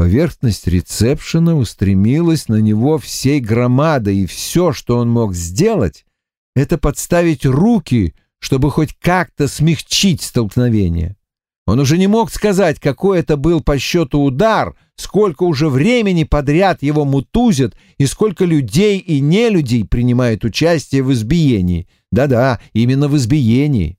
Поверхность рецепшена устремилась на него всей громадой, и все, что он мог сделать, это подставить руки, чтобы хоть как-то смягчить столкновение. Он уже не мог сказать, какой это был по счету удар, сколько уже времени подряд его мутузят и сколько людей и нелюдей принимают участие в избиении. Да-да, именно в избиении.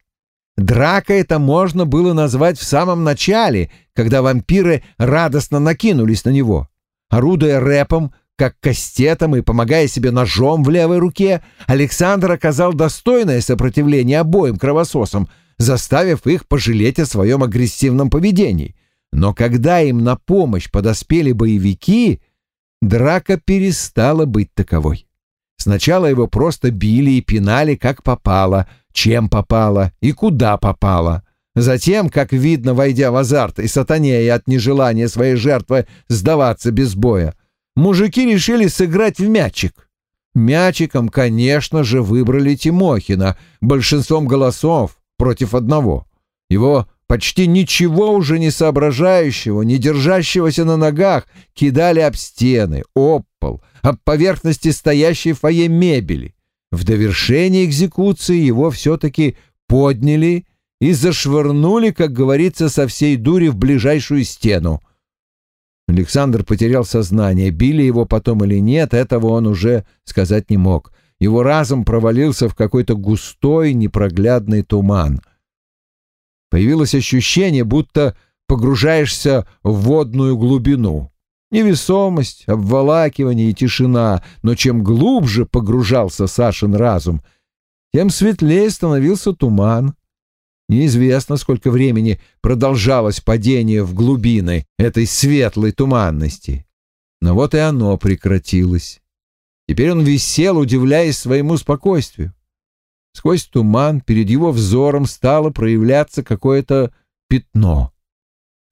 Драка это можно было назвать в самом начале, когда вампиры радостно накинулись на него. Орудуя рэпом, как кастетом и помогая себе ножом в левой руке, Александр оказал достойное сопротивление обоим кровососам, заставив их пожалеть о своем агрессивном поведении. Но когда им на помощь подоспели боевики, драка перестала быть таковой. Сначала его просто били и пинали, как попало, чем попало и куда попало. Затем, как видно, войдя в азарт и сатанея от нежелания своей жертвы сдаваться без боя, мужики решили сыграть в мячик. Мячиком, конечно же, выбрали Тимохина большинством голосов против одного. Его почти ничего уже не соображающего, не держащегося на ногах, кидали об стены, об пол, об поверхности стоящей в фойе мебели. В довершение экзекуции его все-таки подняли и зашвырнули, как говорится, со всей дури в ближайшую стену. Александр потерял сознание, били его потом или нет, этого он уже сказать не мог. Его разум провалился в какой-то густой, непроглядный туман. Появилось ощущение, будто погружаешься в водную глубину. Невесомость, обволакивание и тишина, но чем глубже погружался Сашин разум, тем светлее становился туман. Неизвестно, сколько времени продолжалось падение в глубины этой светлой туманности. Но вот и оно прекратилось. Теперь он висел, удивляясь своему спокойствию. Сквозь туман перед его взором стало проявляться какое-то пятно.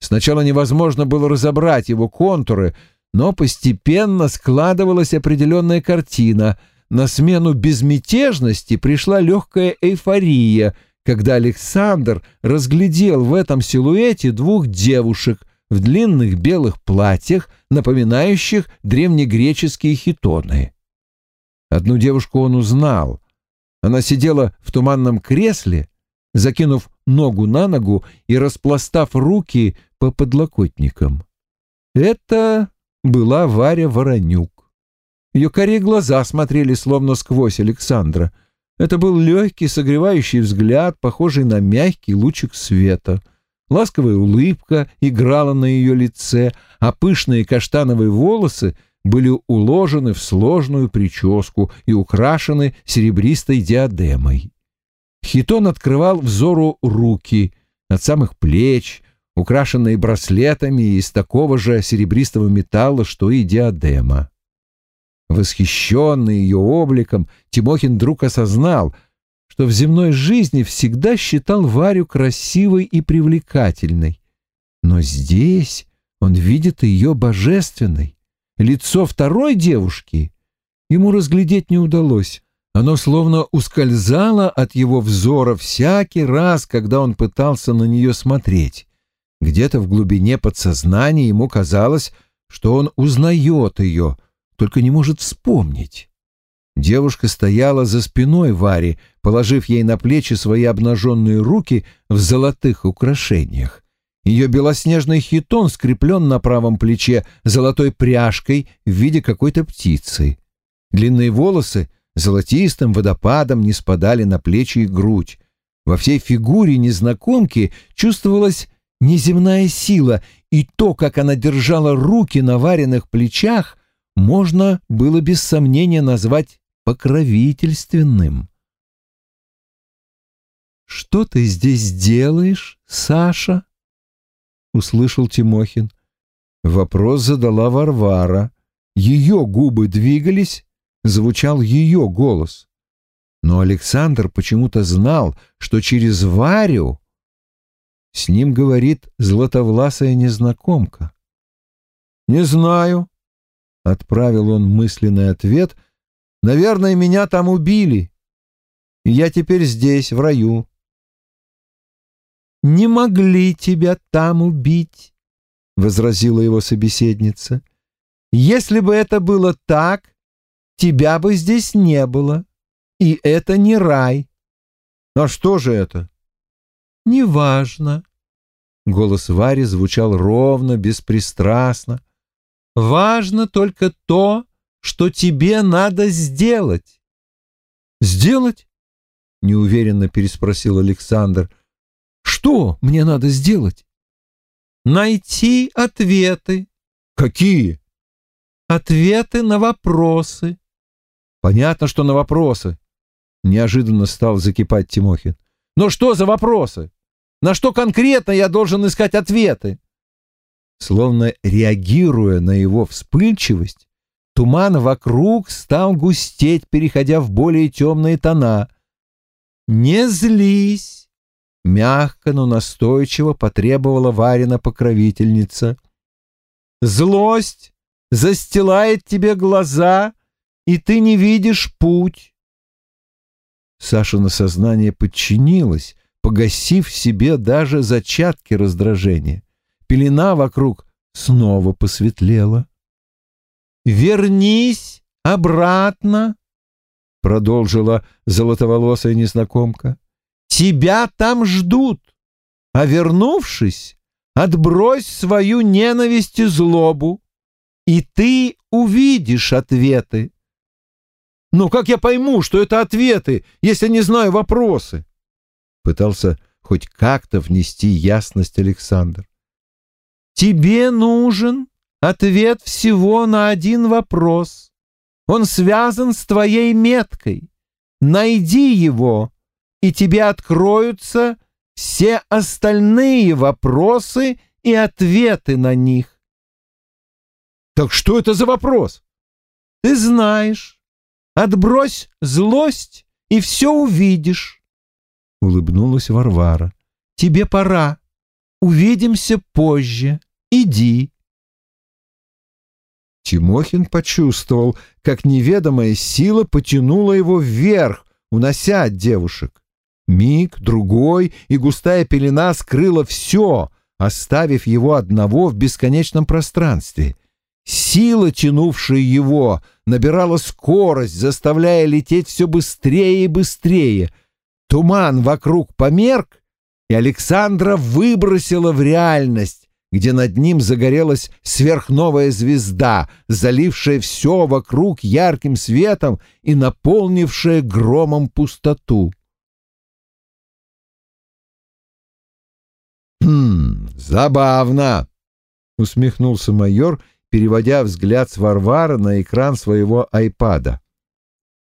Сначала невозможно было разобрать его контуры, но постепенно складывалась определенная картина. На смену безмятежности пришла легкая эйфория, когда Александр разглядел в этом силуэте двух девушек в длинных белых платьях, напоминающих древнегреческие хитоны. Одну девушку он узнал. Она сидела в туманном кресле, закинув ногу на ногу и распластав руки по подлокотникам. Это была Варя Воронюк. Ее корей глаза смотрели словно сквозь Александра. Это был легкий, согревающий взгляд, похожий на мягкий лучик света. Ласковая улыбка играла на ее лице, а пышные каштановые волосы были уложены в сложную прическу и украшены серебристой диадемой. Хитон открывал взору руки от самых плеч, украшенные браслетами из такого же серебристого металла, что и диадема. Восхищенный ее обликом, Тимохин вдруг осознал, что в земной жизни всегда считал Варю красивой и привлекательной. Но здесь он видит ее божественной. Лицо второй девушки ему разглядеть не удалось. Оно словно ускользало от его взора всякий раз, когда он пытался на нее смотреть. Где-то в глубине подсознания ему казалось, что он узнает ее, только не может вспомнить. Девушка стояла за спиной Вари, положив ей на плечи свои обнаженные руки в золотых украшениях. Ее белоснежный хитон скреплен на правом плече золотой пряжкой в виде какой-то птицы. Длинные волосы золотистым водопадом не спадали на плечи и грудь. Во всей фигуре незнакомки чувствовалась неземная сила, и то, как она держала руки на вареных плечах, можно было без сомнения назвать покровительственным. «Что ты здесь делаешь, Саша?» — услышал Тимохин. Вопрос задала Варвара. Ее губы двигались, звучал ее голос. Но Александр почему-то знал, что через Варю с ним говорит златовласая незнакомка. «Не знаю», — отправил он мысленный ответ. «Наверное, меня там убили. Я теперь здесь, в раю». «Не могли тебя там убить», — возразила его собеседница. Если бы это было так, тебя бы здесь не было. И это не рай. А что же это? Неважно. Голос Вари звучал ровно, беспристрастно. Важно только то, что тебе надо сделать. Сделать? Неуверенно переспросил Александр. Что мне надо сделать? Найти ответы. Какие? Ответы на вопросы. Понятно, что на вопросы. Неожиданно стал закипать Тимохин. Но что за вопросы? На что конкретно я должен искать ответы? Словно реагируя на его вспыльчивость, туман вокруг стал густеть, переходя в более темные тона. «Не злись!» — мягко, но настойчиво потребовала Варина покровительница. «Злость застилает тебе глаза, и ты не видишь путь». Сашина сознание подчинилось, погасив себе даже зачатки раздражения. Пелена вокруг снова посветлела. «Вернись обратно», — продолжила золотоволосая незнакомка. «Тебя там ждут, а вернувшись, отбрось свою ненависть и злобу, и ты увидишь ответы». «Но как я пойму, что это ответы, если не знаю вопросы?» Пытался хоть как-то внести ясность Александр. «Тебе нужен ответ всего на один вопрос. Он связан с твоей меткой. Найди его, и тебе откроются все остальные вопросы и ответы на них». «Так что это за вопрос?» «Ты знаешь. Отбрось злость, и все увидишь». — улыбнулась Варвара. «Тебе пора. Увидимся позже. Иди». Тимохин почувствовал, как неведомая сила потянула его вверх, унося от девушек. Миг, другой, и густая пелена скрыла все, оставив его одного в бесконечном пространстве. Сила, тянувшая его, набирала скорость, заставляя лететь все быстрее и быстрее. Туман вокруг померк, и Александра выбросила в реальность, где над ним загорелась сверхновая звезда, залившая все вокруг ярким светом и наполнившая громом пустоту. «Хм, забавно!» — усмехнулся майор, переводя взгляд с Варвара на экран своего айпада.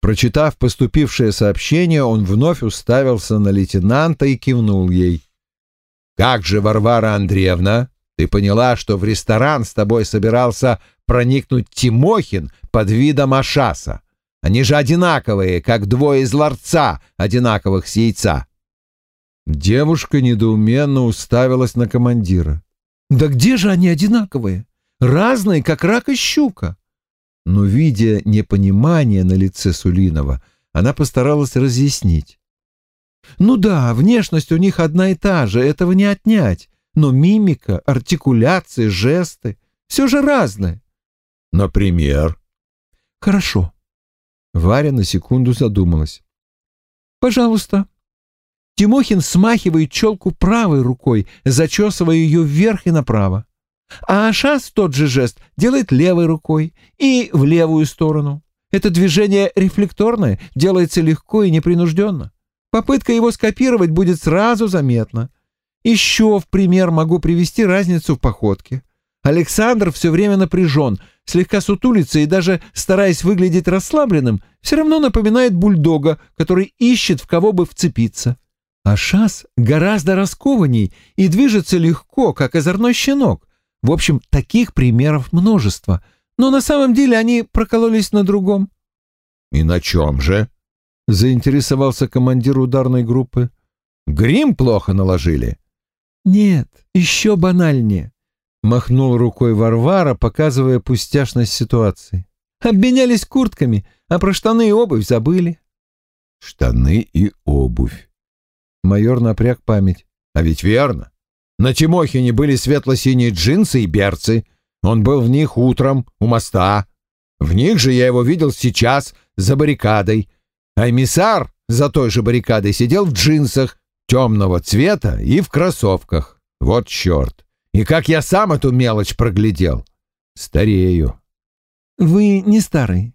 Прочитав поступившее сообщение, он вновь уставился на лейтенанта и кивнул ей. «Как же, Варвара Андреевна, ты поняла, что в ресторан с тобой собирался проникнуть Тимохин под видом Ашаса? Они же одинаковые, как двое из ларца, одинаковых с яйца». Девушка недоуменно уставилась на командира. «Да где же они одинаковые? Разные, как рак и щука» но, видя непонимание на лице Сулинова, она постаралась разъяснить. «Ну да, внешность у них одна и та же, этого не отнять, но мимика, артикуляция, жесты — все же разное». «Например?» «Хорошо». Варя на секунду задумалась. «Пожалуйста». Тимохин смахивает челку правой рукой, зачесывая ее вверх и направо. А Ашас тот же жест делает левой рукой и в левую сторону. Это движение рефлекторное, делается легко и непринужденно. Попытка его скопировать будет сразу заметна. Еще в пример могу привести разницу в походке. Александр все время напряжен, слегка сутулится и даже, стараясь выглядеть расслабленным, все равно напоминает бульдога, который ищет, в кого бы вцепиться. А Шас гораздо раскованней и движется легко, как озорной щенок, в общем, таких примеров множество, но на самом деле они прокололись на другом. «И на чем же?» — заинтересовался командир ударной группы. «Грим плохо наложили?» «Нет, еще банальнее», — махнул рукой Варвара, показывая пустяшность ситуации. «Обменялись куртками, а про штаны и обувь забыли». «Штаны и обувь». Майор напряг память. «А ведь верно. На Тимохине были светло-синие джинсы и берцы. Он был в них утром у моста. В них же я его видел сейчас за баррикадой. А эмиссар за той же баррикадой сидел в джинсах темного цвета и в кроссовках. Вот черт! И как я сам эту мелочь проглядел! Старею. Вы не старый.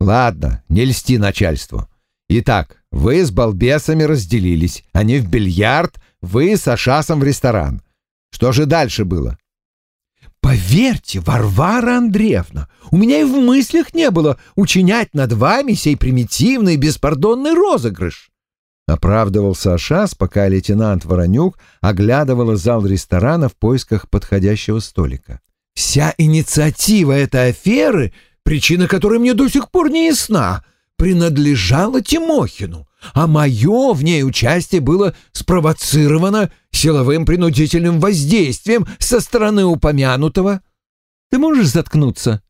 Ладно, не льсти начальству. Итак, вы с балбесами разделились. Они в бильярд, вы с Ашасом в ресторан. Что же дальше было? Поверьте, Варвара Андреевна, у меня и в мыслях не было учинять над вами сей примитивный беспардонный розыгрыш. Оправдывался Ашас, пока лейтенант Воронюк оглядывала зал ресторана в поисках подходящего столика. Вся инициатива этой аферы, причина которой мне до сих пор не ясна, принадлежала Тимохину, а мое в ней участие было спровоцировано силовым принудительным воздействием со стороны упомянутого. Ты можешь заткнуться?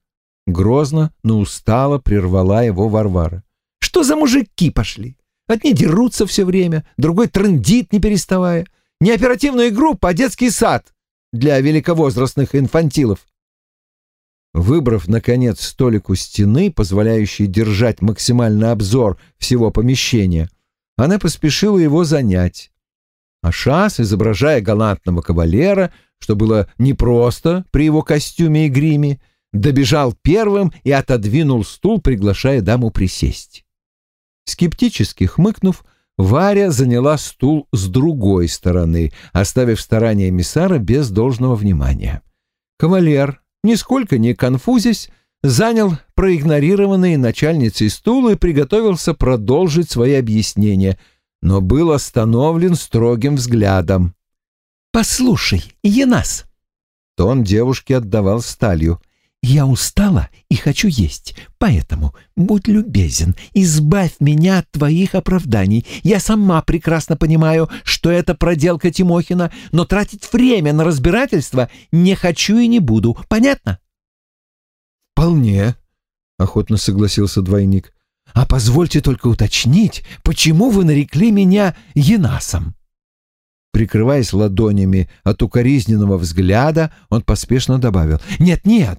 Грозно, но устало прервала его Варвара. Что за мужики пошли? Одни дерутся все время, другой трындит, не переставая. Не оперативная группа, а детский сад для великовозрастных инфантилов. Выбрав, наконец, столик у стены, позволяющий держать максимальный обзор всего помещения, она поспешила его занять. А Шас, изображая галантного кавалера, что было непросто при его костюме и гриме, добежал первым и отодвинул стул, приглашая даму присесть. Скептически хмыкнув, Варя заняла стул с другой стороны, оставив старания эмиссара без должного внимания. Кавалер, нисколько не конфузясь, занял проигнорированный начальницей стул и приготовился продолжить свои объяснения, но был остановлен строгим взглядом. «Послушай, Енас!» Тон девушки отдавал сталью. Я устала и хочу есть, поэтому будь любезен, избавь меня от твоих оправданий. Я сама прекрасно понимаю, что это проделка Тимохина, но тратить время на разбирательство не хочу и не буду. Понятно? Вполне, охотно согласился двойник. А позвольте только уточнить, почему вы нарекли меня Енасом? Прикрываясь ладонями от укоризненного взгляда, он поспешно добавил. «Нет-нет,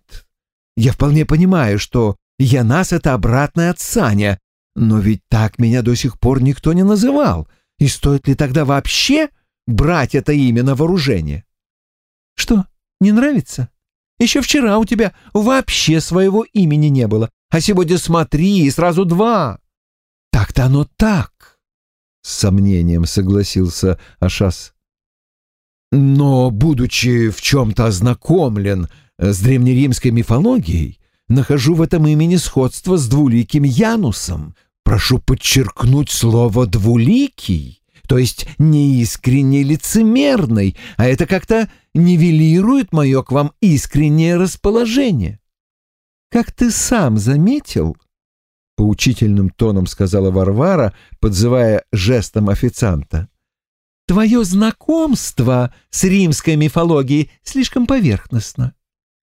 я вполне понимаю, что Янас — это обратное от Саня, но ведь так меня до сих пор никто не называл. И стоит ли тогда вообще брать это имя на вооружение? Что, не нравится? Еще вчера у тебя вообще своего имени не было, а сегодня смотри, и сразу два. Так-то оно так, — с сомнением согласился Ашас. Но, будучи в чем-то ознакомлен с древнеримской мифологией, нахожу в этом имени сходство с двуликим Янусом. Прошу подчеркнуть слово «двуликий», то есть неискренне лицемерный, а это как-то нивелирует мое к вам искреннее расположение. Как ты сам заметил, — поучительным тоном сказала Варвара, подзывая жестом официанта, — твое знакомство с римской мифологией слишком поверхностно.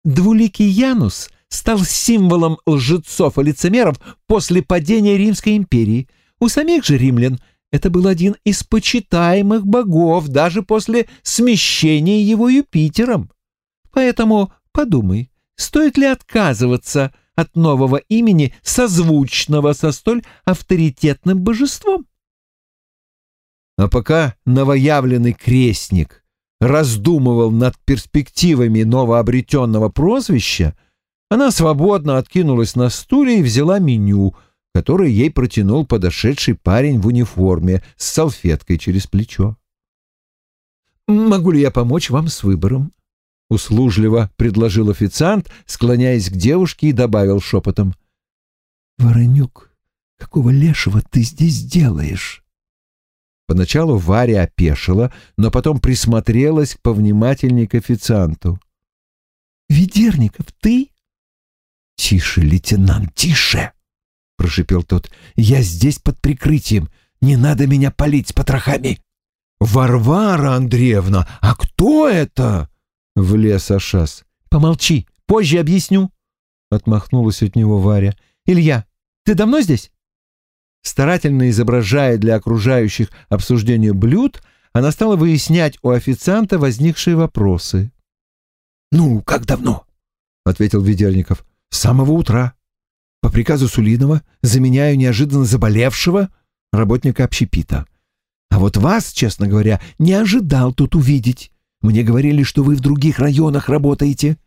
Двуликий Янус стал символом лжецов и лицемеров после падения Римской империи. У самих же римлян это был один из почитаемых богов даже после смещения его Юпитером. Поэтому подумай, стоит ли отказываться от нового имени, созвучного со столь авторитетным божеством? А пока новоявленный крестник раздумывал над перспективами новообретенного прозвища, она свободно откинулась на стуле и взяла меню, которое ей протянул подошедший парень в униформе с салфеткой через плечо. «Могу ли я помочь вам с выбором?» — услужливо предложил официант, склоняясь к девушке и добавил шепотом. «Воронюк, какого лешего ты здесь делаешь?» Поначалу Варя опешила, но потом присмотрелась повнимательней к официанту. «Ведерников, ты?» «Тише, лейтенант, тише!» — прошипел тот. «Я здесь под прикрытием. Не надо меня палить с потрохами!» «Варвара Андреевна, а кто это?» — влез Ашас. «Помолчи, позже объясню», — отмахнулась от него Варя. «Илья, ты давно здесь?» Старательно изображая для окружающих обсуждение блюд, она стала выяснять у официанта возникшие вопросы. «Ну, как давно?» — ответил Ведерников. «С самого утра. По приказу Сулинова заменяю неожиданно заболевшего работника общепита. А вот вас, честно говоря, не ожидал тут увидеть. Мне говорили, что вы в других районах работаете».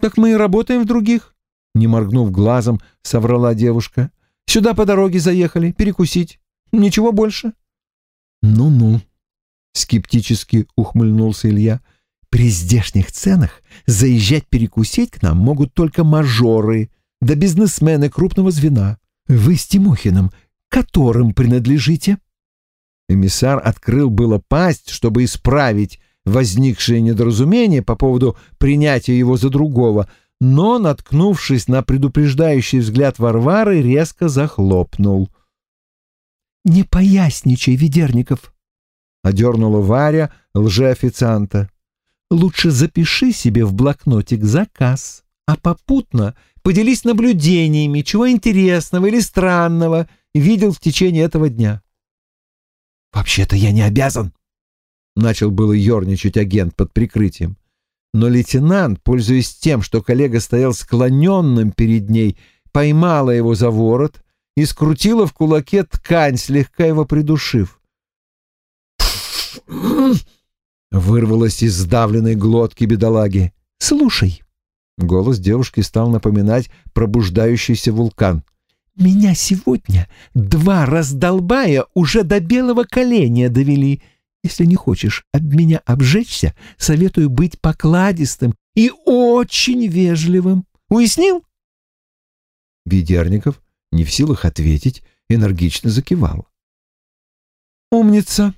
«Так мы и работаем в других», — не моргнув глазом, соврала девушка. «Сюда по дороге заехали, перекусить. Ничего больше». «Ну-ну», — скептически ухмыльнулся Илья. «При здешних ценах заезжать перекусить к нам могут только мажоры, да бизнесмены крупного звена. Вы с Тимохиным которым принадлежите?» Эмиссар открыл было пасть, чтобы исправить возникшее недоразумение по поводу принятия его за другого, но, наткнувшись на предупреждающий взгляд Варвары, резко захлопнул. «Не поясничай, Ведерников!» — одернула Варя лжеофицианта. «Лучше запиши себе в блокнотик заказ, а попутно поделись наблюдениями, чего интересного или странного видел в течение этого дня». «Вообще-то я не обязан», — начал было ерничать агент под прикрытием. Но лейтенант, пользуясь тем, что коллега стоял склоненным перед ней, поймала его за ворот и скрутила в кулаке ткань, слегка его придушив. Вырвалось из сдавленной глотки бедолаги. «Слушай». Голос девушки стал напоминать пробуждающийся вулкан. «Меня сегодня два раздолбая уже до белого коленя довели. Если не хочешь об меня обжечься, советую быть покладистым и очень вежливым. Уяснил?» Ведерников, не в силах ответить, энергично закивал. «Умница!»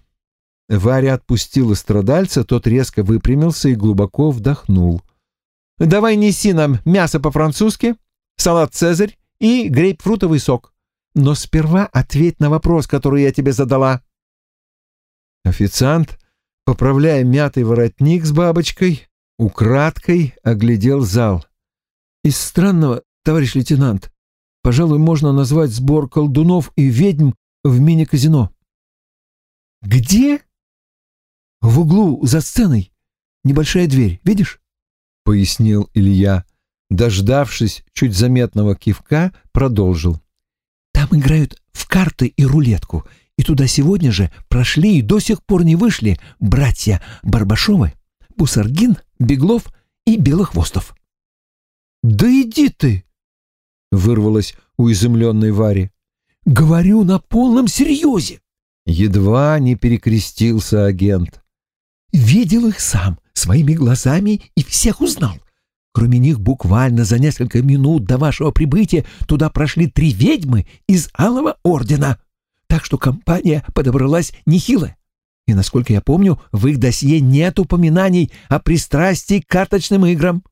Варя отпустила страдальца, тот резко выпрямился и глубоко вдохнул. «Давай неси нам мясо по-французски, салат «Цезарь» и грейпфрутовый сок. Но сперва ответь на вопрос, который я тебе задала». Официант, поправляя мятый воротник с бабочкой, украдкой оглядел зал. «Из странного, товарищ лейтенант, пожалуй, можно назвать сбор колдунов и ведьм в мини-казино». «Где?» «В углу, за сценой. Небольшая дверь, видишь?» — пояснил Илья. Дождавшись чуть заметного кивка, продолжил. «Там играют в карты и рулетку, и туда сегодня же прошли и до сих пор не вышли братья Барбашовы, Бусаргин, Беглов и Белохвостов». «Да иди ты!» — вырвалось у изумленной Вари. «Говорю на полном серьезе!» Едва не перекрестился агент. «Видел их сам, своими глазами и всех узнал. Кроме них, буквально за несколько минут до вашего прибытия туда прошли три ведьмы из Алого Ордена так что компания подобралась нехило. И, насколько я помню, в их досье нет упоминаний о пристрастии к карточным играм.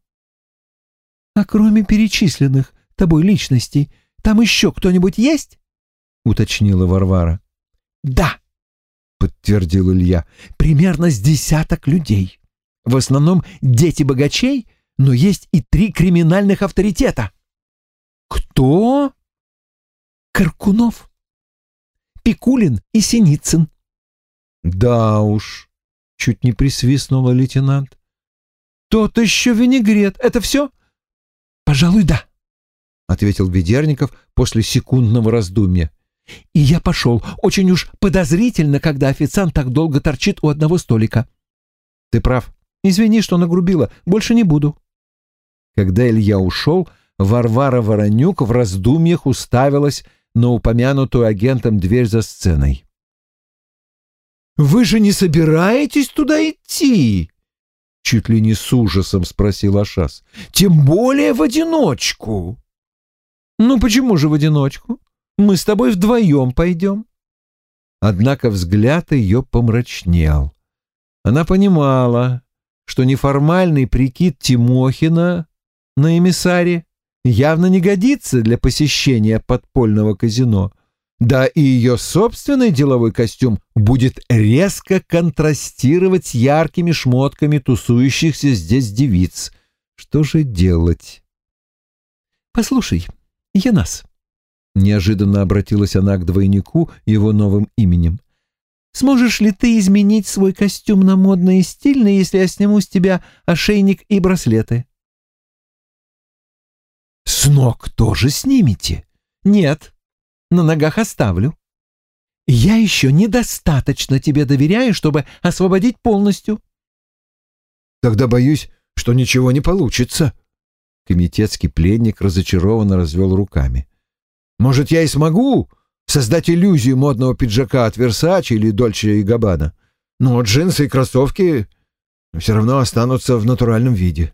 — А кроме перечисленных тобой личностей, там еще кто-нибудь есть? — уточнила Варвара. — Да, — подтвердил Илья, — примерно с десяток людей. В основном дети богачей, но есть и три криминальных авторитета. — Кто? — Каркунов. Пикулин и Синицын. Да уж, чуть не присвистнула лейтенант. Тот еще винегрет. Это все? Пожалуй, да, ответил Ведерников после секундного раздумья. И я пошел. Очень уж подозрительно, когда официант так долго торчит у одного столика. Ты прав. Извини, что нагрубила. Больше не буду. Когда Илья ушел, Варвара Воронюк в раздумьях уставилась на упомянутую агентом дверь за сценой. «Вы же не собираетесь туда идти?» Чуть ли не с ужасом спросил Ашас. «Тем более в одиночку». «Ну почему же в одиночку? Мы с тобой вдвоем пойдем». Однако взгляд ее помрачнел. Она понимала, что неформальный прикид Тимохина на эмиссаре явно не годится для посещения подпольного казино. Да и ее собственный деловой костюм будет резко контрастировать с яркими шмотками тусующихся здесь девиц. Что же делать? «Послушай, Янас», — неожиданно обратилась она к двойнику его новым именем, Сможешь ли ты изменить свой костюм на модный и стильный, если я сниму с тебя ошейник и браслеты?» «С ног тоже снимете?» «Нет, на ногах оставлю. Я еще недостаточно тебе доверяю, чтобы освободить полностью». «Тогда боюсь, что ничего не получится». Комитетский пленник разочарованно развел руками. «Может, я и смогу создать иллюзию модного пиджака от Версачи или Дольче и Габбана, но джинсы и кроссовки все равно останутся в натуральном виде».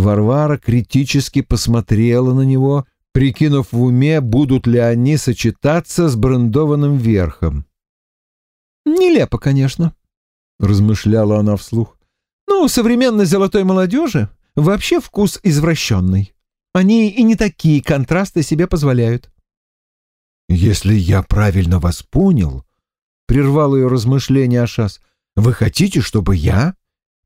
Варвара критически посмотрела на него, прикинув в уме, будут ли они сочетаться с брендованным верхом. «Нелепо, конечно», — размышляла она вслух. «Ну, у современной золотой молодежи вообще вкус извращенный. Они и не такие контрасты себе позволяют». «Если я правильно вас понял», — прервал ее размышление Ашас, — «вы хотите, чтобы я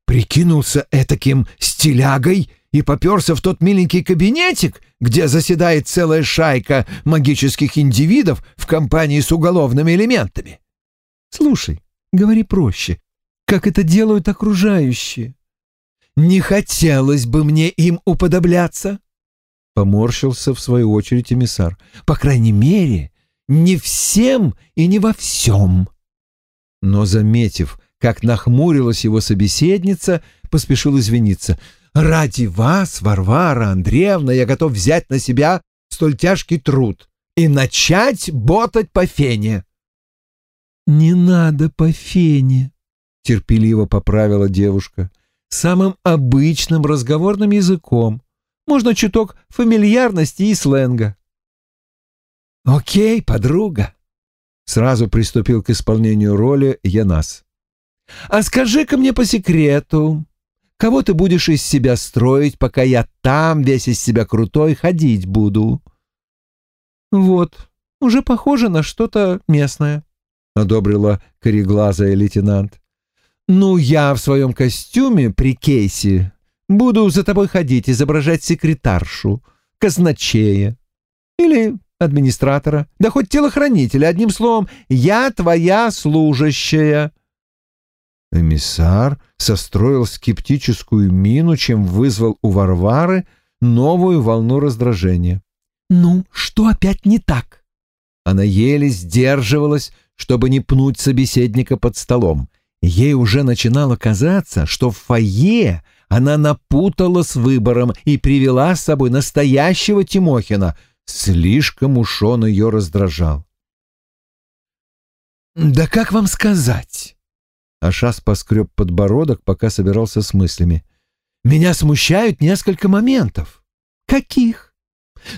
прикинулся этаким стилягой и поперся в тот миленький кабинетик, где заседает целая шайка магических индивидов в компании с уголовными элементами. Слушай, говори проще. Как это делают окружающие? Не хотелось бы мне им уподобляться. Поморщился в свою очередь эмиссар. По крайней мере, не всем и не во всем. Но, заметив, как нахмурилась его собеседница, поспешил извиниться. «Ради вас, Варвара Андреевна, я готов взять на себя столь тяжкий труд и начать ботать по фене». «Не надо по фене», — терпеливо поправила девушка, — «самым обычным разговорным языком. Можно чуток фамильярности и сленга». «Окей, подруга», — сразу приступил к исполнению роли Янас. А скажи-ка мне по секрету, кого ты будешь из себя строить, пока я там весь из себя крутой ходить буду?» «Вот, уже похоже на что-то местное», — одобрила кореглазая лейтенант. «Ну, я в своем костюме при кейсе буду за тобой ходить, изображать секретаршу, казначея или администратора, да хоть телохранителя, одним словом, я твоя служащая». Эмиссар состроил скептическую мину, чем вызвал у Варвары новую волну раздражения. «Ну, что опять не так?» Она еле сдерживалась, чтобы не пнуть собеседника под столом. Ей уже начинало казаться, что в фойе она напутала с выбором и привела с собой настоящего Тимохина. Слишком уж он ее раздражал. «Да как вам сказать?» Ашас поскреб подбородок, пока собирался с мыслями. «Меня смущают несколько моментов». «Каких?»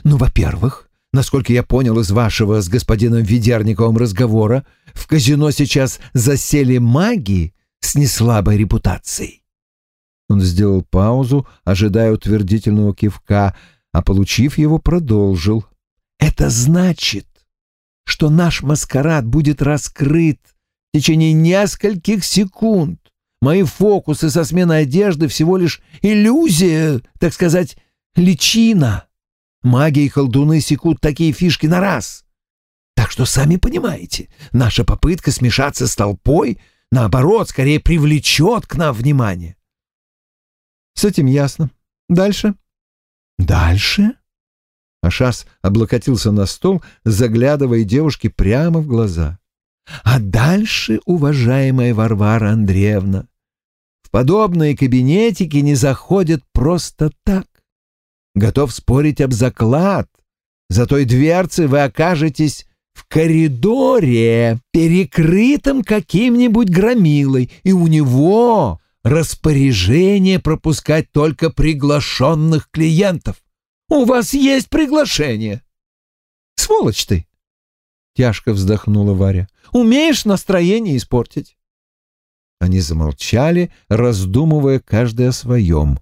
«Ну, во-первых, насколько я понял из вашего с господином Ведерниковым разговора, в казино сейчас засели маги с неслабой репутацией». Он сделал паузу, ожидая утвердительного кивка, а, получив его, продолжил. «Это значит, что наш маскарад будет раскрыт течение нескольких секунд. Мои фокусы со сменой одежды всего лишь иллюзия, так сказать, личина. Маги и колдуны секут такие фишки на раз. Так что, сами понимаете, наша попытка смешаться с толпой, наоборот, скорее привлечет к нам внимание. С этим ясно. Дальше? Дальше? Ашас облокотился на стол, заглядывая девушке прямо в глаза. А дальше, уважаемая Варвара Андреевна, в подобные кабинетики не заходят просто так. Готов спорить об заклад. За той дверцей вы окажетесь в коридоре, перекрытом каким-нибудь громилой, и у него распоряжение пропускать только приглашенных клиентов. У вас есть приглашение. Сволочь ты! Тяжко вздохнула Варя. Умеешь настроение испортить. Они замолчали, раздумывая каждый о своем.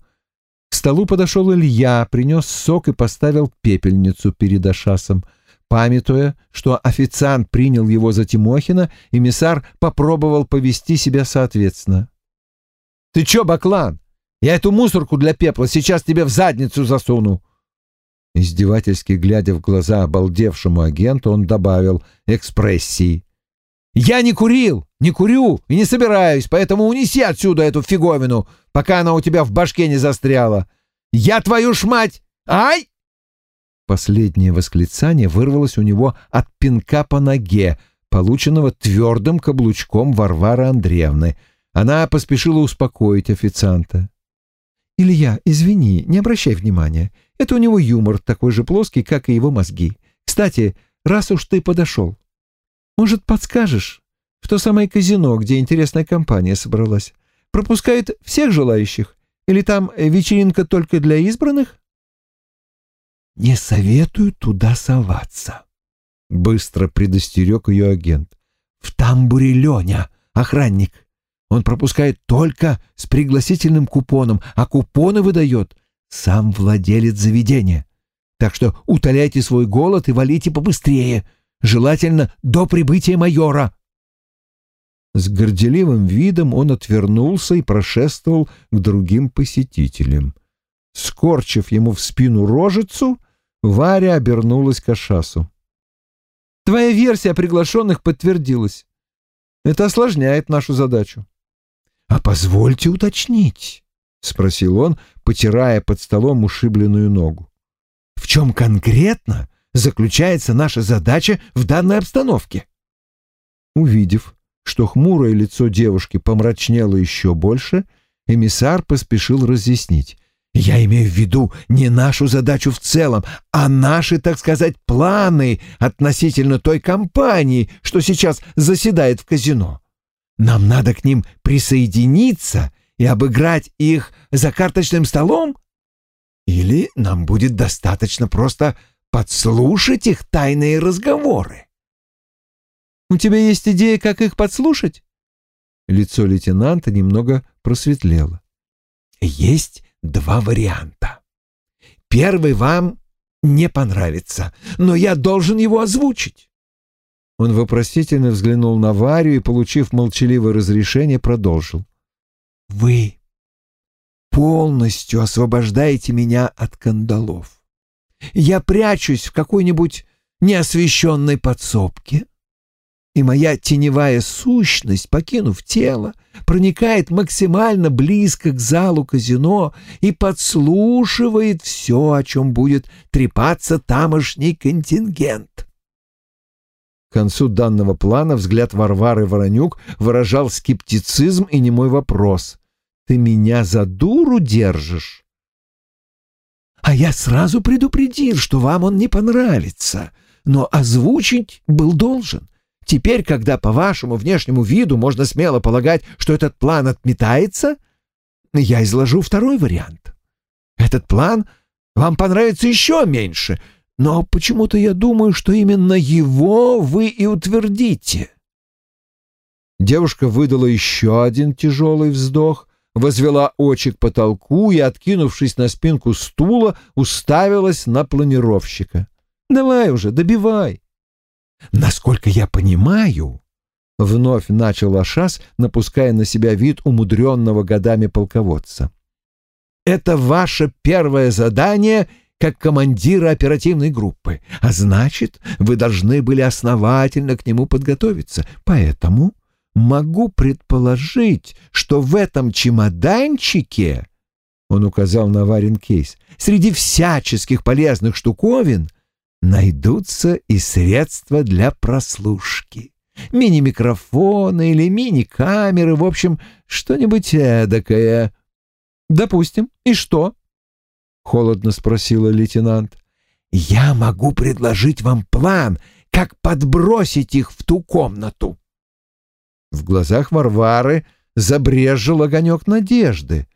К столу подошел Илья, принес сок и поставил пепельницу перед Ашасом. Памятуя, что официант принял его за Тимохина, эмиссар попробовал повести себя соответственно. «Ты чё, Баклан? Я эту мусорку для пепла сейчас тебе в задницу засуну!» Издевательски глядя в глаза обалдевшему агенту, он добавил экспрессии. Я не курил, не курю и не собираюсь, поэтому унеси отсюда эту фиговину, пока она у тебя в башке не застряла. Я твою ж мать! Ай!» Последнее восклицание вырвалось у него от пинка по ноге, полученного твердым каблучком Варвары Андреевны. Она поспешила успокоить официанта. «Илья, извини, не обращай внимания. Это у него юмор такой же плоский, как и его мозги. Кстати, раз уж ты подошел, может, подскажешь, в то самое казино, где интересная компания собралась, пропускают всех желающих? Или там вечеринка только для избранных?» «Не советую туда соваться», — быстро предостерег ее агент. «В тамбуре Леня, охранник. Он пропускает только с пригласительным купоном, а купоны выдает сам владелец заведения. Так что утоляйте свой голод и валите побыстрее, желательно до прибытия майора». С горделивым видом он отвернулся и прошествовал к другим посетителям. Скорчив ему в спину рожицу, Варя обернулась к Ашасу. «Твоя версия о приглашенных подтвердилась. Это осложняет нашу задачу». «А позвольте уточнить», — спросил он, потирая под столом ушибленную ногу. «В чем конкретно заключается наша задача в данной обстановке?» Увидев, что хмурое лицо девушки помрачнело еще больше, эмиссар поспешил разъяснить. Я имею в виду не нашу задачу в целом, а наши, так сказать, планы относительно той компании, что сейчас заседает в казино. Нам надо к ним присоединиться и обыграть их за карточным столом? Или нам будет достаточно просто подслушать их тайные разговоры? У тебя есть идея, как их подслушать? Лицо лейтенанта немного просветлело. Есть два варианта. Первый вам не понравится, но я должен его озвучить. Он вопросительно взглянул на Варю и, получив молчаливое разрешение, продолжил. «Вы полностью освобождаете меня от кандалов. Я прячусь в какой-нибудь неосвещенной подсобке, и моя теневая сущность, покинув тело, проникает максимально близко к залу казино и подслушивает все, о чем будет трепаться тамошний контингент. Концу данного плана взгляд Варвары Воронюк выражал скептицизм и немой вопрос. «Ты меня за дуру держишь?» «А я сразу предупредил, что вам он не понравится, но озвучить был должен». Теперь, когда по вашему внешнему виду можно смело полагать, что этот план отметается, я изложу второй вариант. Этот план вам понравится еще меньше, но почему-то я думаю, что именно его вы и утвердите. Девушка выдала еще один тяжелый вздох, возвела очи к потолку и, откинувшись на спинку стула, уставилась на планировщика. «Давай уже, добивай!» Насколько я понимаю, — вновь начал Ашас, напуская на себя вид умудренного годами полководца. «Это ваше первое задание как командира оперативной группы, а значит, вы должны были основательно к нему подготовиться. Поэтому могу предположить, что в этом чемоданчике, — он указал на Варин кейс, — среди всяческих полезных штуковин — найдутся и средства для прослушки. Мини-микрофоны или мини-камеры, в общем, что-нибудь эдакое. Допустим. И что? Холодно спросила лейтенант. Я могу предложить вам план, как подбросить их в ту комнату. В глазах Варвары забрежил огонек надежды.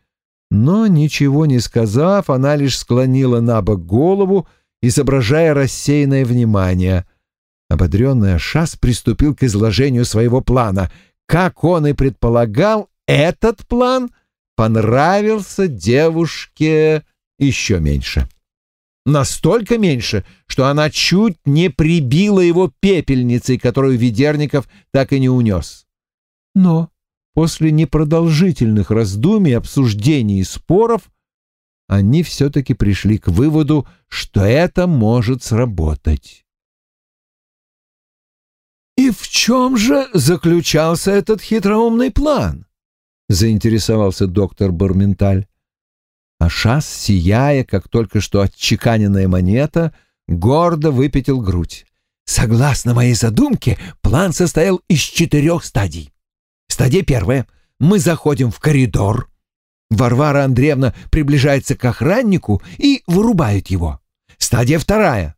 Но, ничего не сказав, она лишь склонила на бок голову изображая рассеянное внимание. Ободренный Шас приступил к изложению своего плана. Как он и предполагал, этот план понравился девушке еще меньше. Настолько меньше, что она чуть не прибила его пепельницей, которую Ведерников так и не унес. Но после непродолжительных раздумий, обсуждений и споров они все-таки пришли к выводу, что это может сработать. «И в чем же заключался этот хитроумный план?» — заинтересовался доктор Барменталь. А Шас, сияя, как только что отчеканенная монета, гордо выпятил грудь. Согласно моей задумке, план состоял из четырех стадий. Стадия первая. Мы заходим в коридор. Варвара Андреевна приближается к охраннику и вырубает его. Стадия вторая.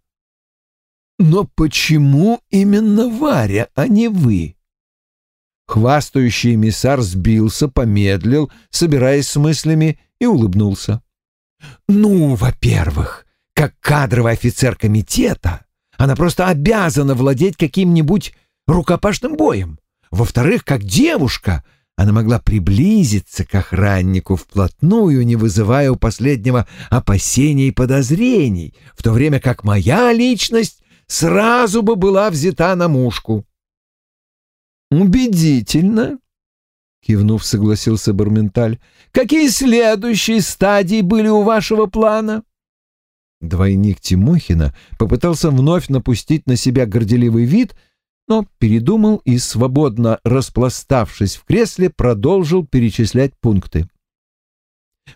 Но почему именно Варя, а не вы? Хвастающий эмиссар сбился, помедлил, собираясь с мыслями, и улыбнулся. «Ну, во-первых, как кадровый офицер комитета, она просто обязана владеть каким-нибудь рукопашным боем. Во-вторых, как девушка, она могла приблизиться к охраннику вплотную, не вызывая у последнего опасений и подозрений, в то время как моя личность сразу бы была взята на мушку. «Убедительно», — кивнув, согласился Барменталь. «Какие следующие стадии были у вашего плана?» Двойник Тимохина попытался вновь напустить на себя горделивый вид, но передумал и, свободно распластавшись в кресле, продолжил перечислять пункты.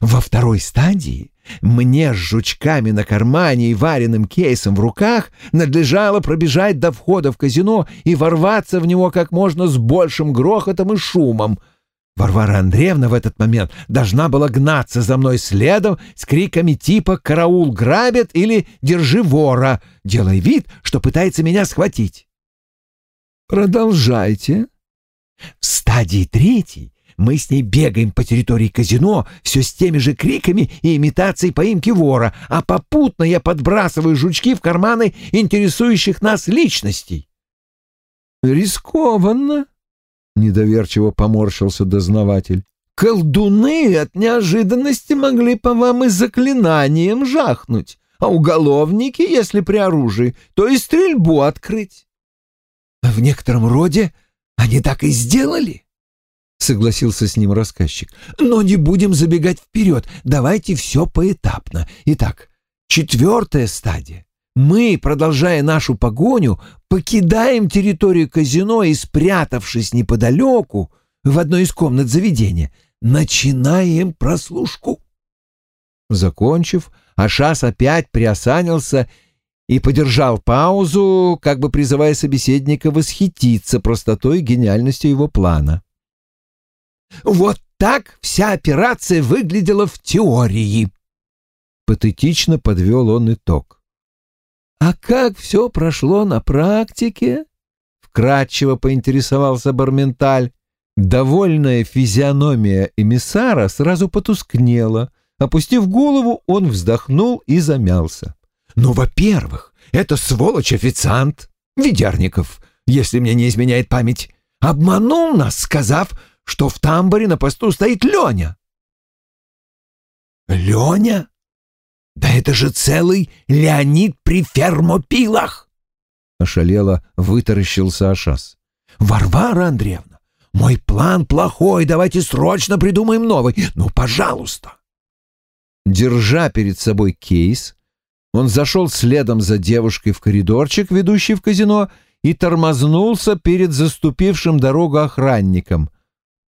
Во второй стадии мне с жучками на кармане и вареным кейсом в руках надлежало пробежать до входа в казино и ворваться в него как можно с большим грохотом и шумом — Варвара Андреевна в этот момент должна была гнаться за мной следом с криками типа «Караул грабят» или «Держи вора», делая вид, что пытается меня схватить. Продолжайте. В стадии третьей мы с ней бегаем по территории казино все с теми же криками и имитацией поимки вора, а попутно я подбрасываю жучки в карманы интересующих нас личностей. Рискованно, — недоверчиво поморщился дознаватель. «Колдуны от неожиданности могли по вам и заклинанием жахнуть, а уголовники, если при оружии, то и стрельбу открыть». «В некотором роде они так и сделали», — согласился с ним рассказчик. «Но не будем забегать вперед, давайте все поэтапно. Итак, четвертая стадия. Мы, продолжая нашу погоню, покидаем территорию казино и, спрятавшись неподалеку, в одной из комнат заведения, начинаем прослушку. Закончив, Ашас опять приосанился и подержал паузу, как бы призывая собеседника восхититься простотой и гениальностью его плана. «Вот так вся операция выглядела в теории», — патетично подвел он итог. «А как все прошло на практике?» — вкратчиво поинтересовался Барменталь. Довольная физиономия эмиссара сразу потускнела. Опустив голову, он вздохнул и замялся. «Ну, во-первых, это сволочь-официант, Ведерников, если мне не изменяет память, обманул нас, сказав, что в тамбуре на посту стоит Леня». «Леня?» «Да это же целый Леонид при фермопилах!» Ошалело вытаращился Ашас. «Варвара Андреевна, мой план плохой, давайте срочно придумаем новый. Ну, пожалуйста!» Держа перед собой кейс, он зашел следом за девушкой в коридорчик, ведущий в казино, и тормознулся перед заступившим дорогу охранником.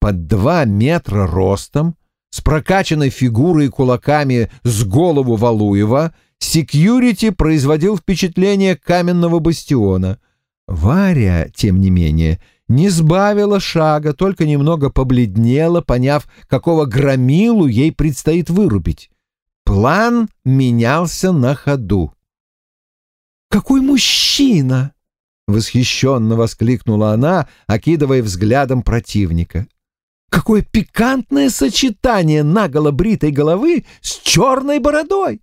Под два метра ростом, с прокачанной фигурой и кулаками с голову Валуева, секьюрити производил впечатление каменного бастиона. Варя, тем не менее, не сбавила шага, только немного побледнела, поняв, какого громилу ей предстоит вырубить. План менялся на ходу. «Какой мужчина!» — восхищенно воскликнула она, окидывая взглядом противника. Какое пикантное сочетание наголо бритой головы с черной бородой!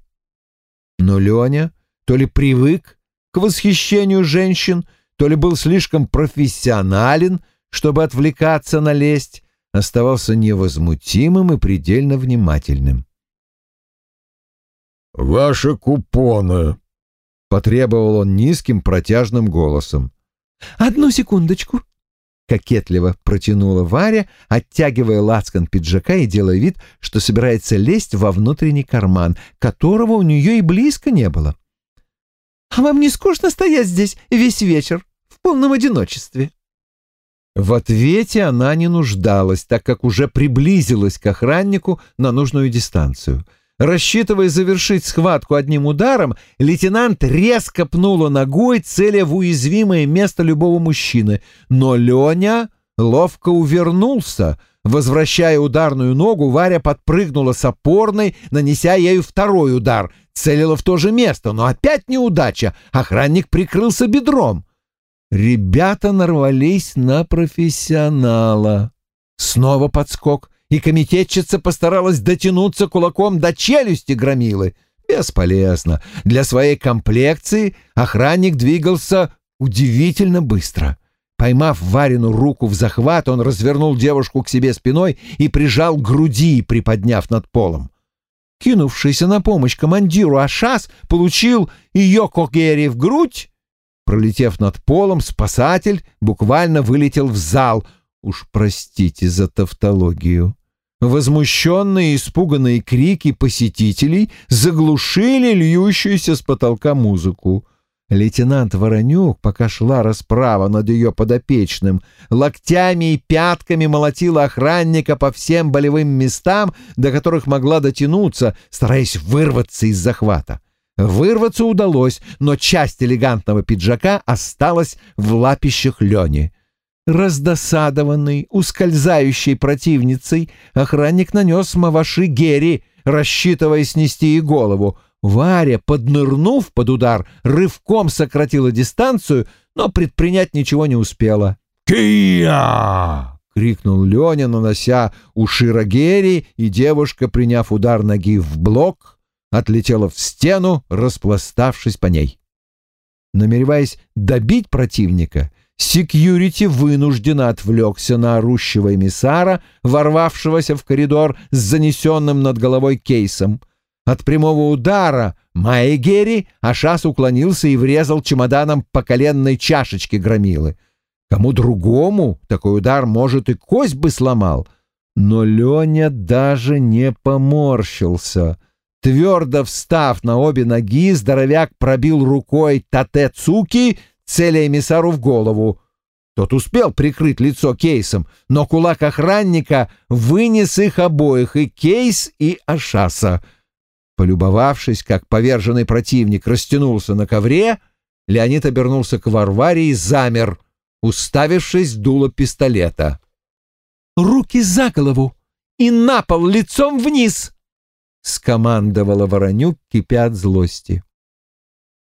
Но Леня то ли привык к восхищению женщин, то ли был слишком профессионален, чтобы отвлекаться на лесть, оставался невозмутимым и предельно внимательным. «Ваши купоны!» — потребовал он низким протяжным голосом. «Одну секундочку!» — кокетливо протянула Варя, оттягивая лацкан пиджака и делая вид, что собирается лезть во внутренний карман, которого у нее и близко не было. «А вам не скучно стоять здесь весь вечер? В полном одиночестве. В ответе она не нуждалась, так как уже приблизилась к охраннику на нужную дистанцию. Рассчитывая завершить схватку одним ударом, лейтенант резко пнула ногой, целя в уязвимое место любого мужчины. Но Леня ловко увернулся. Возвращая ударную ногу, Варя подпрыгнула с опорной, нанеся ею второй удар. Целила в то же место, но опять неудача. Охранник прикрылся бедром. Ребята нарвались на профессионала. Снова подскок, и комитетчица постаралась дотянуться кулаком до челюсти громилы. Бесполезно. Для своей комплекции охранник двигался удивительно быстро. Поймав Варину руку в захват, он развернул девушку к себе спиной и прижал к груди, приподняв над полом. Кинувшийся на помощь командиру Ашас получил ее Когери в грудь Пролетев над полом, спасатель буквально вылетел в зал. Уж простите за тавтологию. Возмущенные и испуганные крики посетителей заглушили льющуюся с потолка музыку. Лейтенант Воронюк, пока шла расправа над ее подопечным, локтями и пятками молотила охранника по всем болевым местам, до которых могла дотянуться, стараясь вырваться из захвата. Вырваться удалось, но часть элегантного пиджака осталась в лапищах Лени. Раздосадованный, ускользающей противницей, охранник нанес Маваши Герри, рассчитывая снести ей голову. Варя, поднырнув под удар, рывком сократила дистанцию, но предпринять ничего не успела. «Кия!» — крикнул Леня, нанося уши Герри, и девушка, приняв удар ноги в блок, отлетела в стену, распластавшись по ней. Намереваясь добить противника, секьюрити вынужденно отвлекся на орущего эмиссара, ворвавшегося в коридор с занесенным над головой кейсом. От прямого удара Майгери Ашас уклонился и врезал чемоданом по коленной чашечке громилы. Кому другому такой удар, может, и кость бы сломал, но Леня даже не поморщился — Твердо встав на обе ноги, здоровяк пробил рукой Тате Цуки, целя эмиссару в голову. Тот успел прикрыть лицо кейсом, но кулак охранника вынес их обоих, и кейс, и Ашаса. Полюбовавшись, как поверженный противник растянулся на ковре, Леонид обернулся к Варваре и замер, уставившись дуло пистолета. «Руки за голову и на пол лицом вниз!» — скомандовала Воронюк, кипя от злости.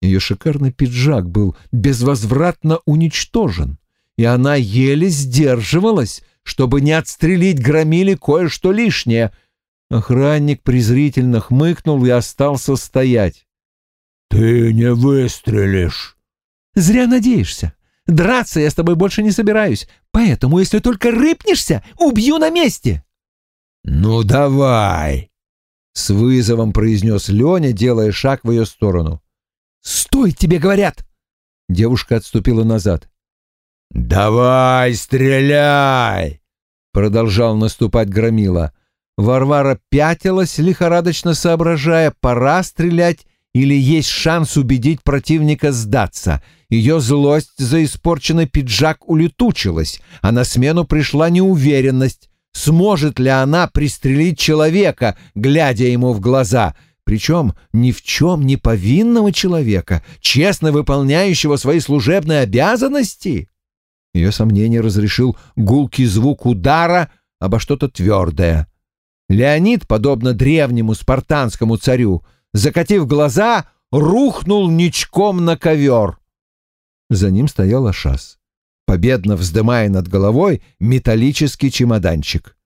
Ее шикарный пиджак был безвозвратно уничтожен, и она еле сдерживалась, чтобы не отстрелить громили кое-что лишнее. Охранник презрительно хмыкнул и остался стоять. «Ты не выстрелишь!» «Зря надеешься. Драться я с тобой больше не собираюсь, поэтому, если только рыпнешься, убью на месте!» «Ну давай!» — с вызовом произнес Леня, делая шаг в ее сторону. «Стой, тебе говорят!» Девушка отступила назад. «Давай, стреляй!» — продолжал наступать Громила. Варвара пятилась, лихорадочно соображая, пора стрелять или есть шанс убедить противника сдаться. Ее злость за испорченный пиджак улетучилась, а на смену пришла неуверенность, сможет ли она пристрелить человека, глядя ему в глаза, причем ни в чем не повинного человека, честно выполняющего свои служебные обязанности. Ее сомнение разрешил гулкий звук удара обо что-то твердое. Леонид, подобно древнему спартанскому царю, закатив глаза, рухнул ничком на ковер. За ним стоял Ашас победно вздымая над головой металлический чемоданчик.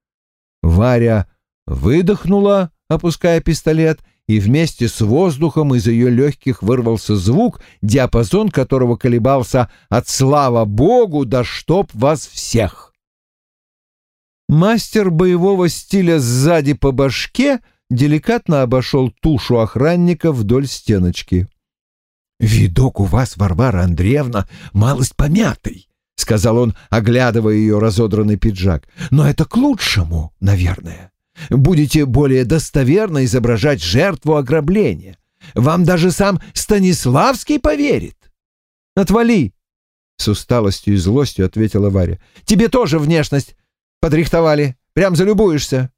Варя выдохнула, опуская пистолет, и вместе с воздухом из ее легких вырвался звук, диапазон которого колебался от «Слава Богу, да чтоб вас всех!». Мастер боевого стиля сзади по башке деликатно обошел тушу охранника вдоль стеночки. «Видок у вас, Варвара Андреевна, малость помятый. — сказал он, оглядывая ее разодранный пиджак. «Но это к лучшему, наверное. Будете более достоверно изображать жертву ограбления. Вам даже сам Станиславский поверит». «Отвали!» — с усталостью и злостью ответила Варя. «Тебе тоже внешность подрихтовали. Прям залюбуешься».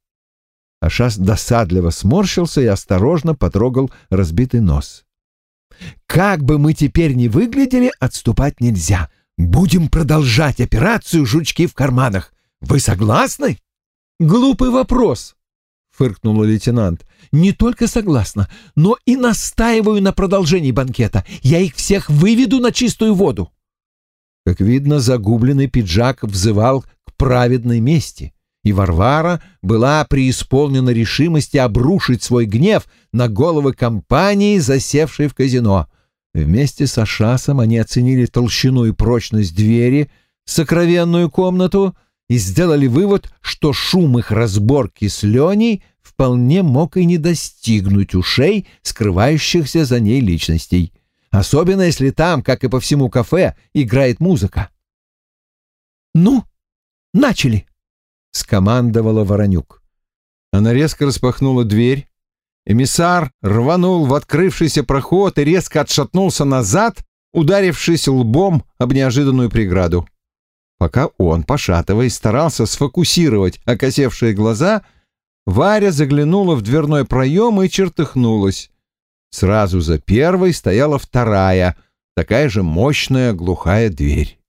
Ашас досадливо сморщился и осторожно потрогал разбитый нос. «Как бы мы теперь ни выглядели, отступать нельзя. Будем продолжать операцию «Жучки в карманах». Вы согласны?» «Глупый вопрос», — фыркнула лейтенант. «Не только согласна, но и настаиваю на продолжении банкета. Я их всех выведу на чистую воду». Как видно, загубленный пиджак взывал к праведной мести, и Варвара была преисполнена решимости обрушить свой гнев на головы компании, засевшей в казино. Вместе с Ашасом они оценили толщину и прочность двери, сокровенную комнату — и сделали вывод, что шум их разборки с Леней вполне мог и не достигнуть ушей скрывающихся за ней личностей, особенно если там, как и по всему кафе, играет музыка. «Ну, начали!» — скомандовала Воронюк. Она резко распахнула дверь. Эмиссар рванул в открывшийся проход и резко отшатнулся назад, ударившись лбом об неожиданную преграду. Пока он, пошатываясь, старался сфокусировать окосевшие глаза, Варя заглянула в дверной проем и чертыхнулась. Сразу за первой стояла вторая, такая же мощная глухая дверь.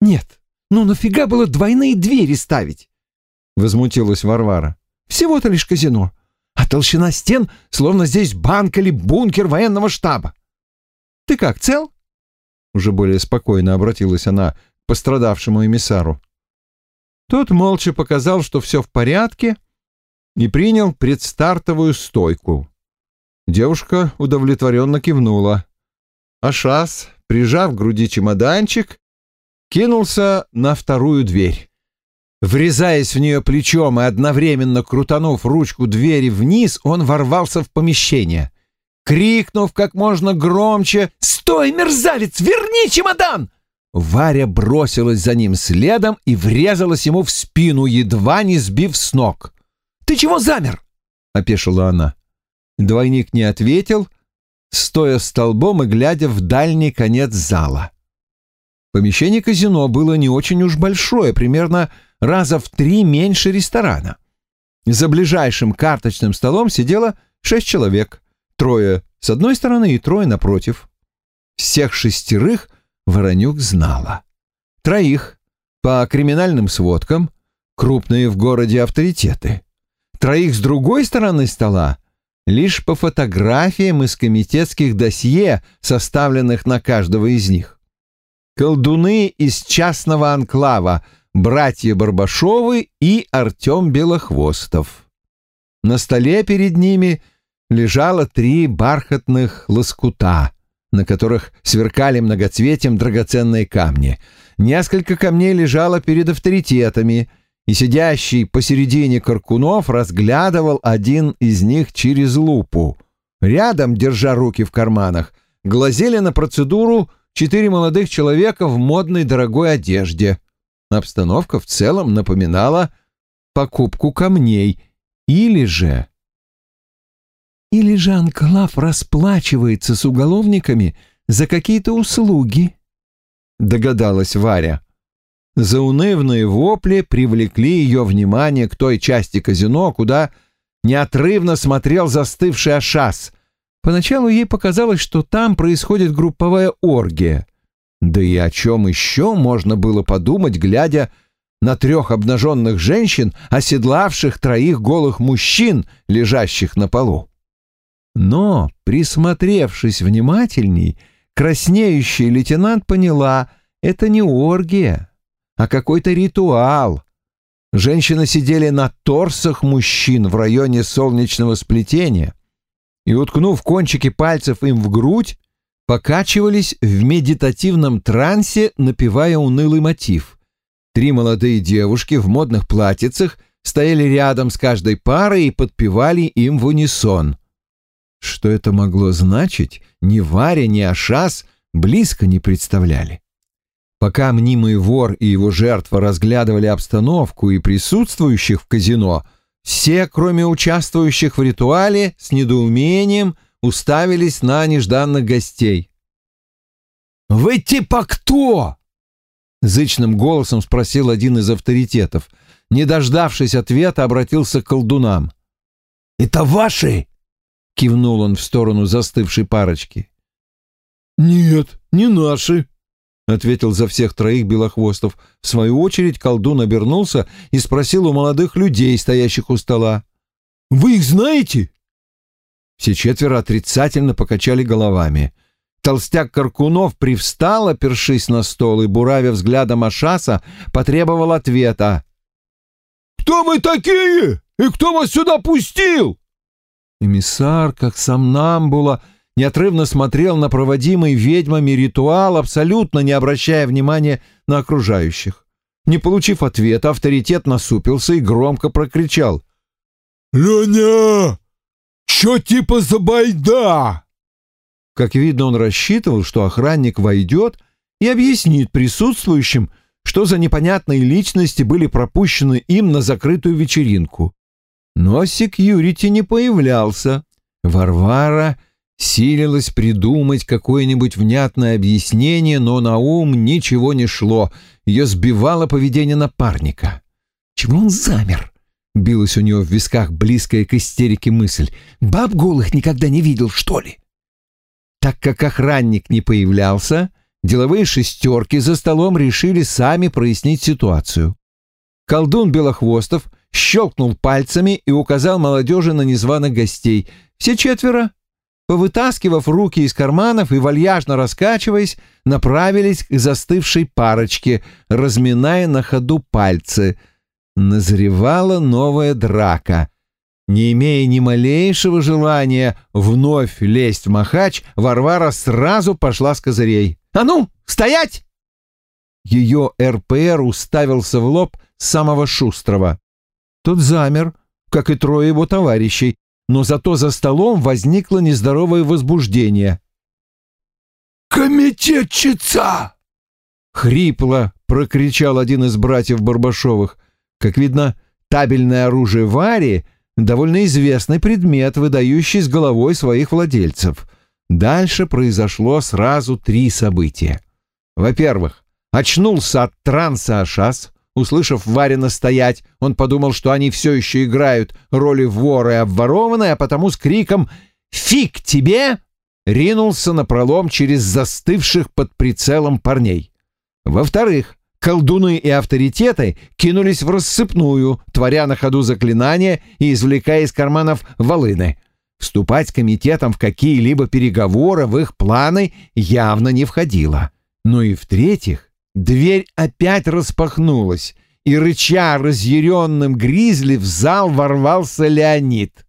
«Нет, ну нафига было двойные двери ставить?» — возмутилась Варвара. «Всего-то лишь казино, а толщина стен, словно здесь банк или бункер военного штаба. Ты как, цел?» Уже более спокойно обратилась она пострадавшему эмиссару. Тот молча показал, что все в порядке, и принял предстартовую стойку. Девушка удовлетворенно кивнула. Ашас, прижав к груди чемоданчик, кинулся на вторую дверь. Врезаясь в нее плечом и одновременно крутанув ручку двери вниз, он ворвался в помещение. Крикнув как можно громче «Стой, мерзавец, верни чемодан!» Варя бросилась за ним следом и врезалась ему в спину, едва не сбив с ног. «Ты чего замер?» — опешила она. Двойник не ответил, стоя столбом и глядя в дальний конец зала. Помещение казино было не очень уж большое, примерно раза в три меньше ресторана. За ближайшим карточным столом сидело шесть человек, трое с одной стороны и трое напротив. Всех шестерых Воронюк знала. Троих по криминальным сводкам, крупные в городе авторитеты. Троих с другой стороны стола лишь по фотографиям из комитетских досье, составленных на каждого из них. Колдуны из частного анклава, братья Барбашовы и Артем Белохвостов. На столе перед ними лежало три бархатных лоскута — на которых сверкали многоцветием драгоценные камни. Несколько камней лежало перед авторитетами, и сидящий посередине Каркунов разглядывал один из них через лупу. Рядом, держа руки в карманах, глазели на процедуру четыре молодых человека в модной дорогой одежде. Обстановка в целом напоминала покупку камней или же или же Анклав расплачивается с уголовниками за какие-то услуги? Догадалась Варя. Заунывные вопли привлекли ее внимание к той части казино, куда неотрывно смотрел застывший Ашас. Поначалу ей показалось, что там происходит групповая оргия. Да и о чем еще можно было подумать, глядя на трех обнаженных женщин, оседлавших троих голых мужчин, лежащих на полу. Но, присмотревшись внимательней, краснеющий лейтенант поняла, это не оргия, а какой-то ритуал. Женщины сидели на торсах мужчин в районе солнечного сплетения и, уткнув кончики пальцев им в грудь, покачивались в медитативном трансе, напевая унылый мотив. Три молодые девушки в модных платьицах стояли рядом с каждой парой и подпевали им в унисон — что это могло значить, ни Варя, ни Ашас близко не представляли. Пока мнимый вор и его жертва разглядывали обстановку и присутствующих в казино, все, кроме участвующих в ритуале, с недоумением уставились на нежданных гостей. «Вы типа кто?» Зычным голосом спросил один из авторитетов. Не дождавшись ответа, обратился к колдунам. «Это ваши?» — кивнул он в сторону застывшей парочки. «Нет, не наши», — ответил за всех троих Белохвостов. В свою очередь колдун обернулся и спросил у молодых людей, стоящих у стола. «Вы их знаете?» Все четверо отрицательно покачали головами. Толстяк Каркунов привстал, опершись на стол, и, буравя взглядом Ашаса, потребовал ответа. «Кто вы такие? И кто вас сюда пустил?» Эмиссар, как сам Намбула, неотрывно смотрел на проводимый ведьмами ритуал, абсолютно не обращая внимания на окружающих. Не получив ответа, авторитет насупился и громко прокричал. «Леня! Что типа за байда?» Как видно, он рассчитывал, что охранник войдет и объяснит присутствующим, что за непонятные личности были пропущены им на закрытую вечеринку. Но секьюрити не появлялся. Варвара силилась придумать какое-нибудь внятное объяснение, но на ум ничего не шло. Ее сбивало поведение напарника. «Чего он замер?» — билась у него в висках близкая к истерике мысль. «Баб голых никогда не видел, что ли?» Так как охранник не появлялся, деловые шестерки за столом решили сами прояснить ситуацию. Колдун Белохвостов щелкнул пальцами и указал молодежи на незваных гостей. Все четверо, повытаскивав руки из карманов и вальяжно раскачиваясь, направились к застывшей парочке, разминая на ходу пальцы. Назревала новая драка — не имея ни малейшего желания вновь лезть в махач, Варвара сразу пошла с козырей. «А ну, стоять!» Ее РПР уставился в лоб самого шустрого. Тот замер, как и трое его товарищей, но зато за столом возникло нездоровое возбуждение. «Комитетчица!» Хрипло прокричал один из братьев Барбашовых. Как видно, табельное оружие Вари — довольно известный предмет, выдающий с головой своих владельцев. Дальше произошло сразу три события. Во-первых, очнулся от транса Ашас. Услышав Варина стоять, он подумал, что они все еще играют роли вора и обворованной, а потому с криком «Фиг тебе!» ринулся на пролом через застывших под прицелом парней. Во-вторых, колдуны и авторитеты кинулись в рассыпную, творя на ходу заклинания и извлекая из карманов волыны. Вступать комитетом в какие-либо переговоры в их планы явно не входило. Ну и в-третьих, дверь опять распахнулась, и, рыча разъяренным гризли, в зал ворвался Леонид.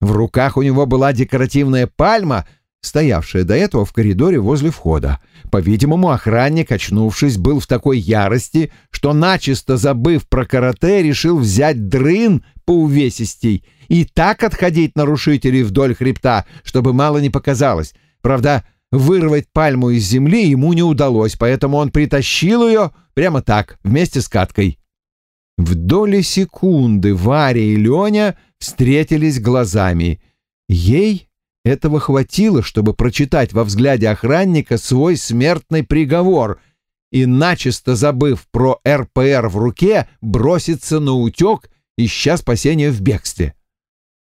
В руках у него была декоративная пальма — стоявшая до этого в коридоре возле входа. По-видимому, охранник, очнувшись, был в такой ярости, что, начисто забыв про карате, решил взять дрын по увесистей и так отходить нарушителей вдоль хребта, чтобы мало не показалось. Правда, вырвать пальму из земли ему не удалось, поэтому он притащил ее прямо так, вместе с каткой. В доли секунды Варя и Леня встретились глазами. Ей этого хватило, чтобы прочитать во взгляде охранника свой смертный приговор и, начисто забыв про РПР в руке, броситься на утек, ища спасения в бегстве.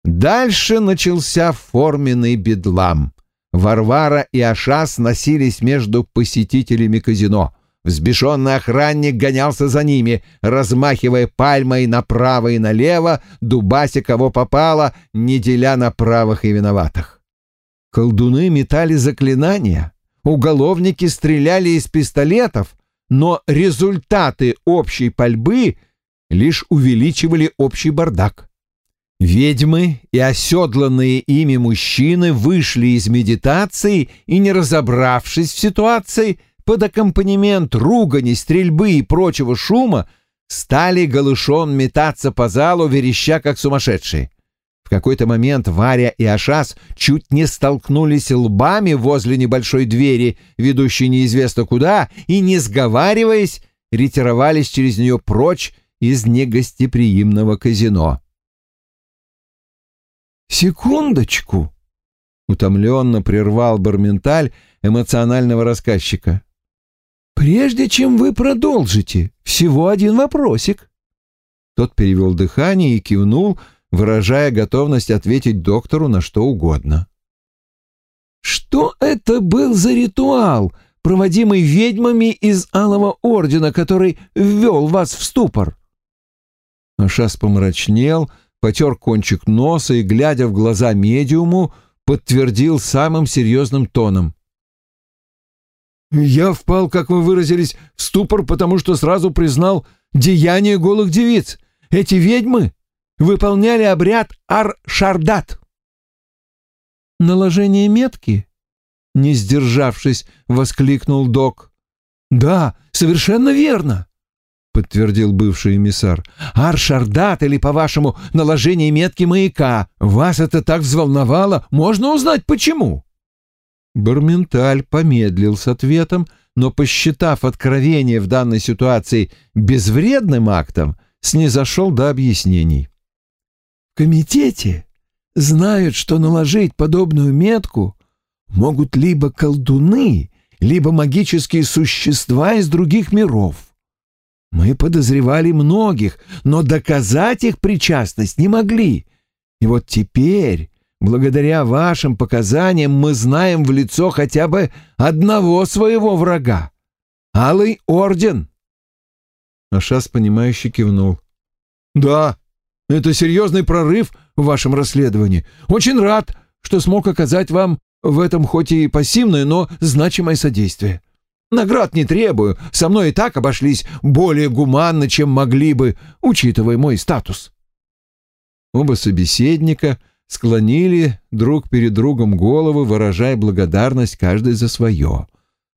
Дальше начался форменный бедлам. Варвара и Ашас носились между посетителями казино. Взбешенный охранник гонялся за ними, размахивая пальмой направо и налево, дубася кого попало, не деля на правых и виноватых. Колдуны метали заклинания, уголовники стреляли из пистолетов, но результаты общей пальбы лишь увеличивали общий бардак. Ведьмы и оседланные ими мужчины вышли из медитации и, не разобравшись в ситуации, под аккомпанемент ругани, стрельбы и прочего шума, стали голышом метаться по залу, вереща как сумасшедшие. В какой-то момент Варя и Ашас чуть не столкнулись лбами возле небольшой двери, ведущей неизвестно куда, и, не сговариваясь, ретировались через нее прочь из негостеприимного казино. «Секундочку!» — утомленно прервал Барменталь эмоционального рассказчика. «Прежде чем вы продолжите, всего один вопросик». Тот перевел дыхание и кивнул, выражая готовность ответить доктору на что угодно. «Что это был за ритуал, проводимый ведьмами из Алого Ордена, который ввел вас в ступор?» Ашас помрачнел, потер кончик носа и, глядя в глаза медиуму, подтвердил самым серьезным тоном. «Я впал, как вы выразились, в ступор, потому что сразу признал деяние голых девиц. Эти ведьмы выполняли обряд Ар-Шардат». «Наложение метки?» — не сдержавшись, воскликнул док. «Да, совершенно верно», — подтвердил бывший эмиссар. «Ар-Шардат или, по-вашему, наложение метки маяка. Вас это так взволновало? Можно узнать, почему?» Барменталь помедлил с ответом, но, посчитав откровение в данной ситуации безвредным актом, снизошел до объяснений. «В комитете знают, что наложить подобную метку могут либо колдуны, либо магические существа из других миров. Мы подозревали многих, но доказать их причастность не могли. И вот теперь Благодаря вашим показаниям мы знаем в лицо хотя бы одного своего врага. Алый Орден. Ашас, понимающе кивнул. Да, это серьезный прорыв в вашем расследовании. Очень рад, что смог оказать вам в этом хоть и пассивное, но значимое содействие. Наград не требую, со мной и так обошлись более гуманно, чем могли бы, учитывая мой статус. Оба собеседника — склонили друг перед другом головы, выражая благодарность каждый за свое.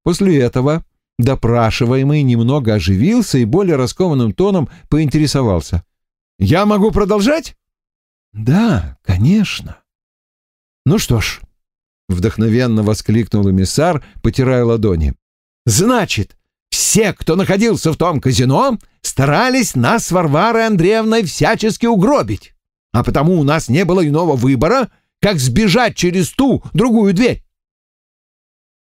После этого допрашиваемый немного оживился и более раскованным тоном поинтересовался. «Я могу продолжать?» «Да, конечно». «Ну что ж», — вдохновенно воскликнул эмиссар, потирая ладони. «Значит, все, кто находился в том казино, старались нас с Варварой Андреевной всячески угробить а потому у нас не было иного выбора, как сбежать через ту другую дверь.